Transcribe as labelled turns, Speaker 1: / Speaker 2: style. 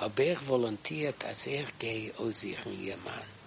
Speaker 1: habe ich volontiert, als ich gehe aus sich in ihr Mann.